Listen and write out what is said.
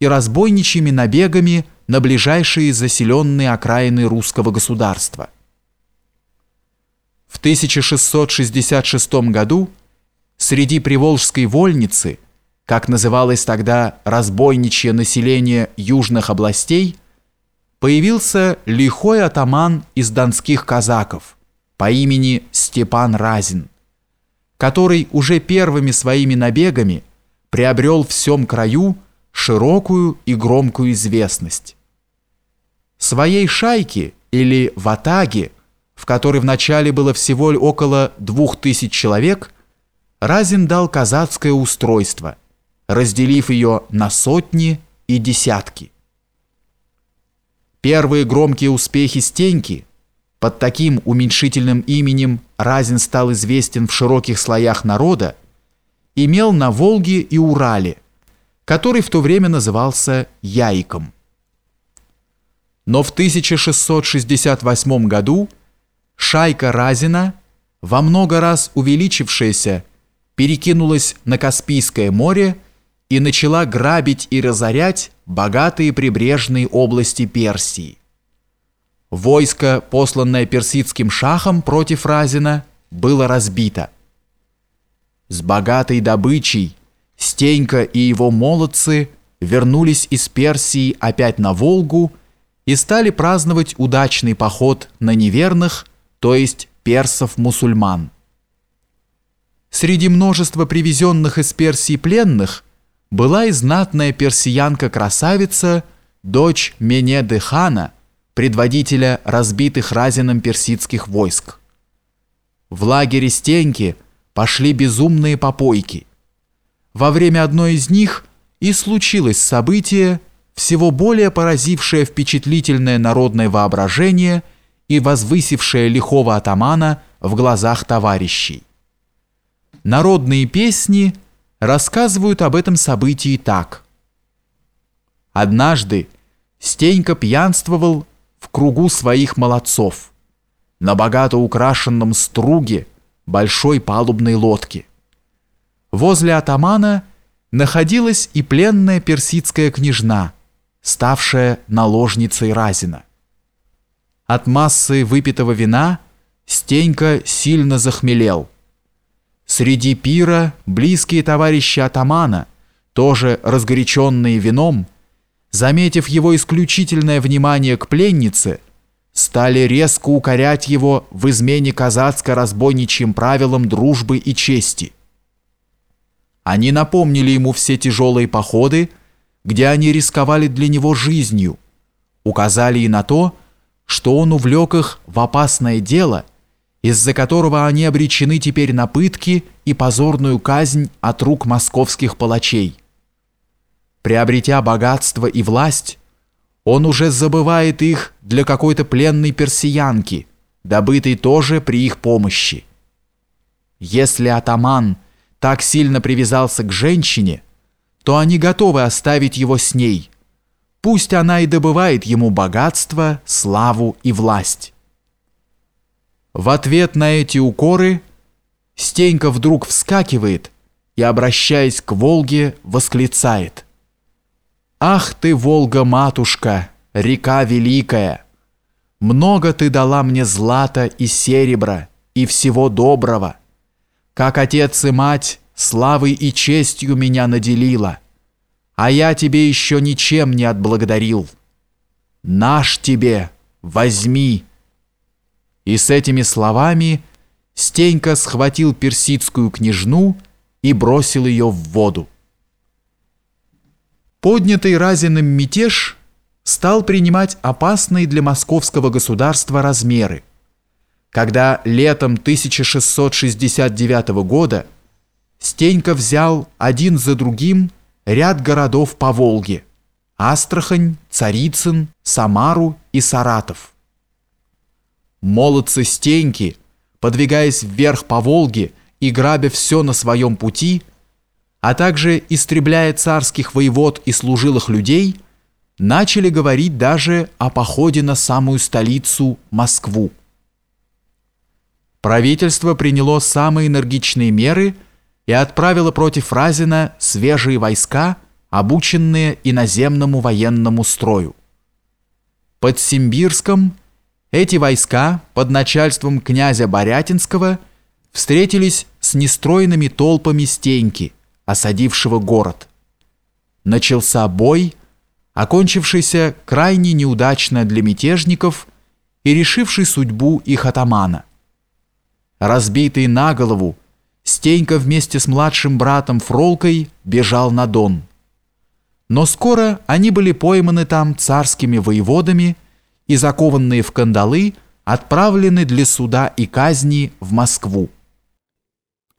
и разбойничьими набегами на ближайшие заселенные окраины русского государства. В 1666 году среди Приволжской вольницы, как называлось тогда разбойничье население южных областей, появился лихой атаман из донских казаков по имени Степан Разин, который уже первыми своими набегами приобрел в всем краю широкую и громкую известность. Своей шайки или ватаги, в которой вначале было всего около двух тысяч человек, Разин дал казацкое устройство, разделив ее на сотни и десятки. Первые громкие успехи Стеньки под таким уменьшительным именем Разин стал известен в широких слоях народа, имел на Волге и Урале, который в то время назывался Яиком. Но в 1668 году шайка Разина, во много раз увеличившаяся, перекинулась на Каспийское море и начала грабить и разорять богатые прибрежные области Персии. Войско, посланное персидским шахом против Разина, было разбито. С богатой добычей Стенька и его молодцы вернулись из Персии опять на Волгу и стали праздновать удачный поход на неверных, то есть персов-мусульман. Среди множества привезенных из Персии пленных была и знатная персиянка-красавица, дочь Менеды хана, предводителя разбитых разином персидских войск. В лагере Стеньки пошли безумные попойки. Во время одной из них и случилось событие, всего более поразившее впечатлительное народное воображение и возвысившее лихого атамана в глазах товарищей. Народные песни рассказывают об этом событии так. Однажды Стенька пьянствовал в кругу своих молодцов на богато украшенном струге большой палубной лодки. Возле атамана находилась и пленная персидская княжна – ставшая наложницей Разина. От массы выпитого вина Стенька сильно захмелел. Среди пира близкие товарищи атамана, тоже разгоряченные вином, заметив его исключительное внимание к пленнице, стали резко укорять его в измене казацко-разбойничьим правилам дружбы и чести. Они напомнили ему все тяжелые походы, где они рисковали для него жизнью, указали и на то, что он увлек их в опасное дело, из-за которого они обречены теперь на пытки и позорную казнь от рук московских палачей. Приобретя богатство и власть, он уже забывает их для какой-то пленной персиянки, добытой тоже при их помощи. Если атаман так сильно привязался к женщине – то они готовы оставить его с ней. Пусть она и добывает ему богатство, славу и власть. В ответ на эти укоры Стенька вдруг вскакивает и, обращаясь к Волге, восклицает. «Ах ты, Волга-матушка, река великая! Много ты дала мне злата и серебра и всего доброго. Как отец и мать славой и честью меня наделила, а я тебе еще ничем не отблагодарил. Наш тебе, возьми!» И с этими словами Стенька схватил персидскую княжну и бросил ее в воду. Поднятый Разиным мятеж стал принимать опасные для московского государства размеры, когда летом 1669 года Стенька взял один за другим ряд городов по Волге – Астрахань, Царицын, Самару и Саратов. Молодцы Стеньки, подвигаясь вверх по Волге и грабя все на своем пути, а также истребляя царских воевод и служилых людей, начали говорить даже о походе на самую столицу – Москву. Правительство приняло самые энергичные меры – и отправила против Разина свежие войска обученные иноземному военному строю. Под Симбирском эти войска под начальством князя Борятинского встретились с нестройными толпами Стеньки, осадившего город. Начался бой, окончившийся крайне неудачно для мятежников и решивший судьбу их атамана. Разбитый на голову, Стенька вместе с младшим братом Фролкой бежал на Дон. Но скоро они были пойманы там царскими воеводами и закованные в кандалы отправлены для суда и казни в Москву.